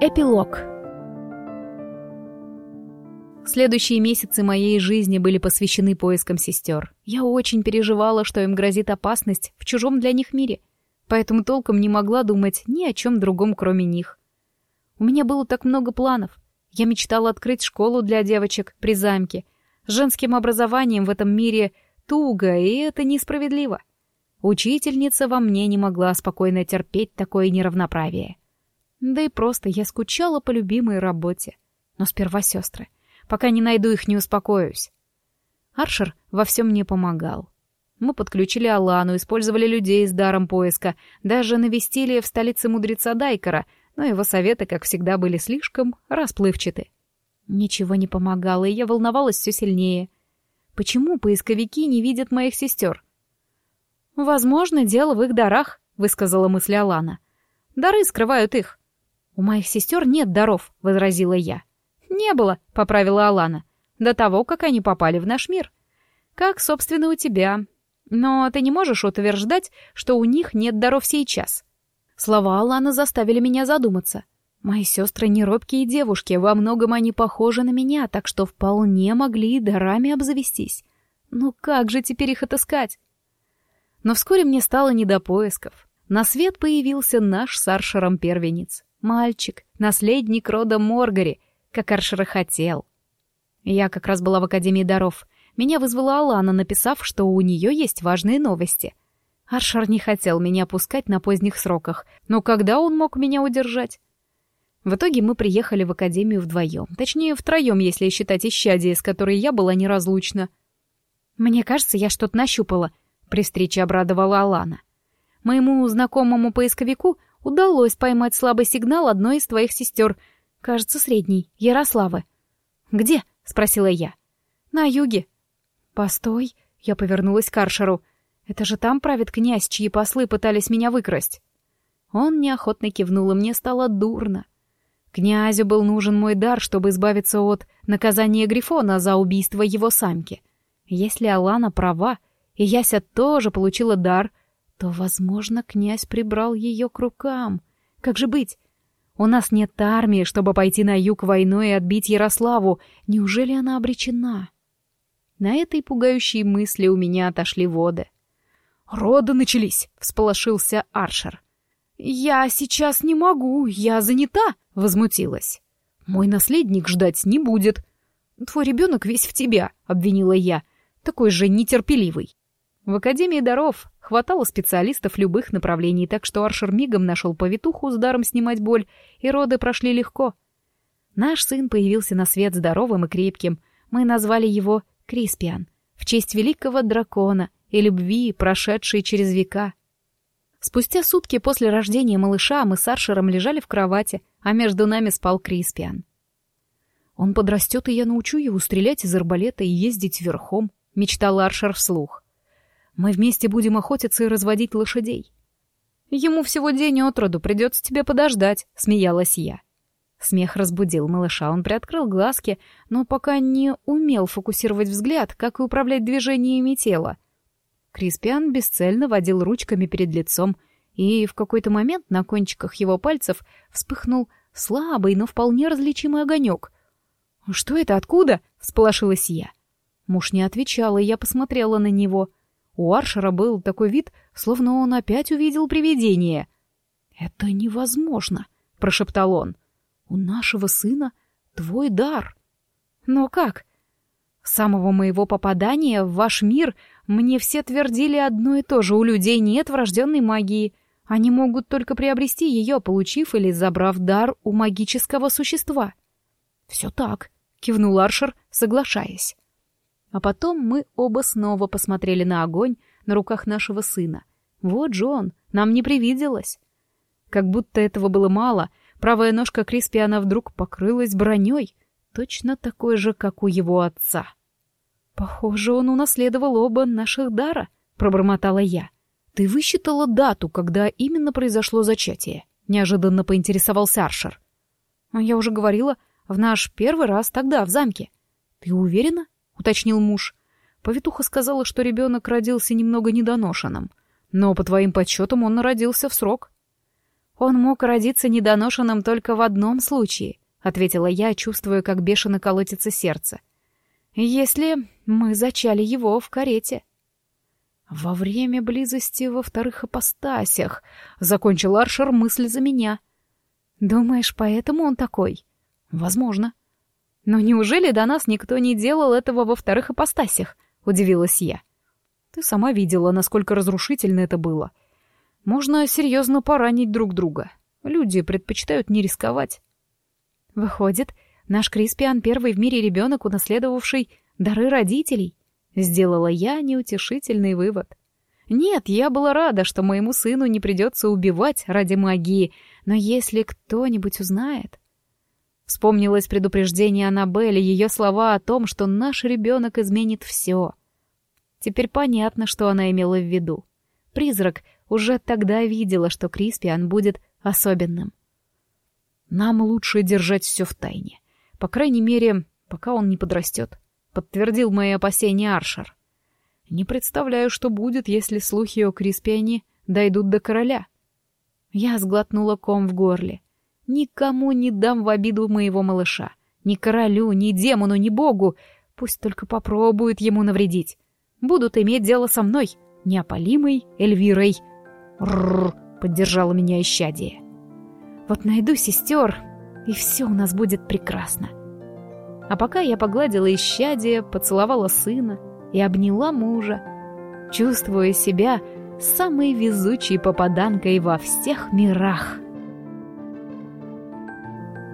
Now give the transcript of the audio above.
Эпилог Следующие месяцы моей жизни были посвящены поискам сестер. Я очень переживала, что им грозит опасность в чужом для них мире, поэтому толком не могла думать ни о чем другом, кроме них. У меня было так много планов. Я мечтала открыть школу для девочек при замке. С женским образованием в этом мире туго, и это несправедливо. Учительница во мне не могла спокойно терпеть такое неравноправие. Да и просто я скучала по любимой работе. Но сперва сестры. Пока не найду их, не успокоюсь. Аршер во всем мне помогал. Мы подключили Алану, использовали людей с даром поиска, даже навестили в столице мудреца Дайкара, но его советы, как всегда, были слишком расплывчаты. Ничего не помогало, и я волновалась все сильнее. Почему поисковики не видят моих сестер? «Возможно, дело в их дарах», — высказала мысль Алана. «Дары скрывают их. «У моих сестер нет даров», — возразила я. «Не было», — поправила Алана, — «до того, как они попали в наш мир. Как, собственно, у тебя. Но ты не можешь утверждать, что у них нет даров сейчас». Слова Алана заставили меня задуматься. Мои сестры не робкие девушки, во многом они похожи на меня, так что вполне могли дарами обзавестись. Ну как же теперь их отыскать? Но вскоре мне стало не до поисков. На свет появился наш с Аршером первенец. Мальчик, наследник рода Моргари, как Аршер хотел. Я как раз была в Академии даров. Меня вызвала Алана, написав, что у нее есть важные новости. Аршер не хотел меня пускать на поздних сроках, но когда он мог меня удержать? В итоге мы приехали в Академию вдвоем. Точнее, втроем, если считать исчадие, с которой я была неразлучна. «Мне кажется, я что-то нащупала», — при встрече обрадовала Алана. Моему знакомому поисковику удалось поймать слабый сигнал одной из твоих сестер, кажется, средней, Ярославы. «Где?» — спросила я. «На юге». «Постой», — я повернулась к Аршеру. «Это же там правит князь, чьи послы пытались меня выкрасть». Он неохотно кивнул, и мне стало дурно. Князю был нужен мой дар, чтобы избавиться от наказания Грифона за убийство его самки. Если Алана права, и Яся тоже получила дар, то, возможно, князь прибрал ее к рукам. Как же быть? У нас нет армии, чтобы пойти на юг войной и отбить Ярославу. Неужели она обречена? На этой пугающей мысли у меня отошли воды. «Роды начались!» — всполошился Аршер. «Я сейчас не могу, я занята!» — возмутилась. «Мой наследник ждать не будет!» «Твой ребенок весь в тебя!» — обвинила я. «Такой же нетерпеливый!» В Академии даров хватало специалистов любых направлений, так что Аршер мигом нашел повитуху с даром снимать боль, и роды прошли легко. Наш сын появился на свет здоровым и крепким. Мы назвали его Криспиан, в честь великого дракона и любви, прошедшей через века. Спустя сутки после рождения малыша мы с Аршером лежали в кровати, а между нами спал Криспиан. «Он подрастет, и я научу его стрелять из арбалета и ездить верхом», — мечтал Аршер вслух. Мы вместе будем охотиться и разводить лошадей. Ему всего день от роду, придется тебе подождать, смеялась я. Смех разбудил малыша, он приоткрыл глазки, но пока не умел фокусировать взгляд, как и управлять движениями тела. Криспиан бесцельно водил ручками перед лицом, и в какой-то момент на кончиках его пальцев вспыхнул слабый, но вполне различимый огонек. «Что это? Откуда?» — всполошилась я. Муж не отвечал, и я посмотрела на него. У Аршера был такой вид, словно он опять увидел привидение. «Это невозможно», — прошептал он. «У нашего сына твой дар». «Но как?» «С самого моего попадания в ваш мир мне все твердили одно и то же. У людей нет врожденной магии. Они могут только приобрести ее, получив или забрав дар у магического существа». «Все так», — кивнул Аршер, соглашаясь. А потом мы оба снова посмотрели на огонь на руках нашего сына. Вот же он, нам не привиделось. Как будто этого было мало, правая ножка Криспиана вдруг покрылась броней, точно такой же, как у его отца. «Похоже, он унаследовал оба наших дара», — пробормотала я. «Ты высчитала дату, когда именно произошло зачатие?» — неожиданно поинтересовался Аршер. «Я уже говорила, в наш первый раз тогда, в замке. Ты уверена?» — уточнил муж. Повитуха сказала, что ребенок родился немного недоношенным. Но, по твоим подсчетам, он родился в срок. Он мог родиться недоношенным только в одном случае, ответила я, чувствуя, как бешено колотится сердце. Если мы зачали его в карете. Во время близости во вторых апостасях, закончил Аршер мысль за меня. Думаешь, поэтому он такой? Возможно. Но неужели до нас никто не делал этого во вторых апостасях? Удивилась я. Ты сама видела, насколько разрушительно это было. Можно серьезно поранить друг друга. Люди предпочитают не рисковать. Выходит, наш Криспиан первый в мире ребенок, унаследовавший дары родителей. Сделала я неутешительный вывод. Нет, я была рада, что моему сыну не придется убивать ради магии, но если кто-нибудь узнает... Вспомнилось предупреждение Аннабелли, ее слова о том, что наш ребенок изменит все. Теперь понятно, что она имела в виду. Призрак уже тогда видела, что Криспиан будет особенным. Нам лучше держать все в тайне. По крайней мере, пока он не подрастет, подтвердил мои опасения Аршер. Не представляю, что будет, если слухи о Криспиане дойдут до короля. Я сглотнула ком в горле. Никому не дам в обиду моего малыша. Ни королю, ни демону, ни богу. Пусть только попробует ему навредить. Будут иметь дело со мной, неопалимой Эльвирой. Рррр, поддержала меня исчадие. Вот найду сестер, и все у нас будет прекрасно. А пока я погладила исчадие, поцеловала сына и обняла мужа, чувствуя себя самой везучей попаданкой во всех мирах.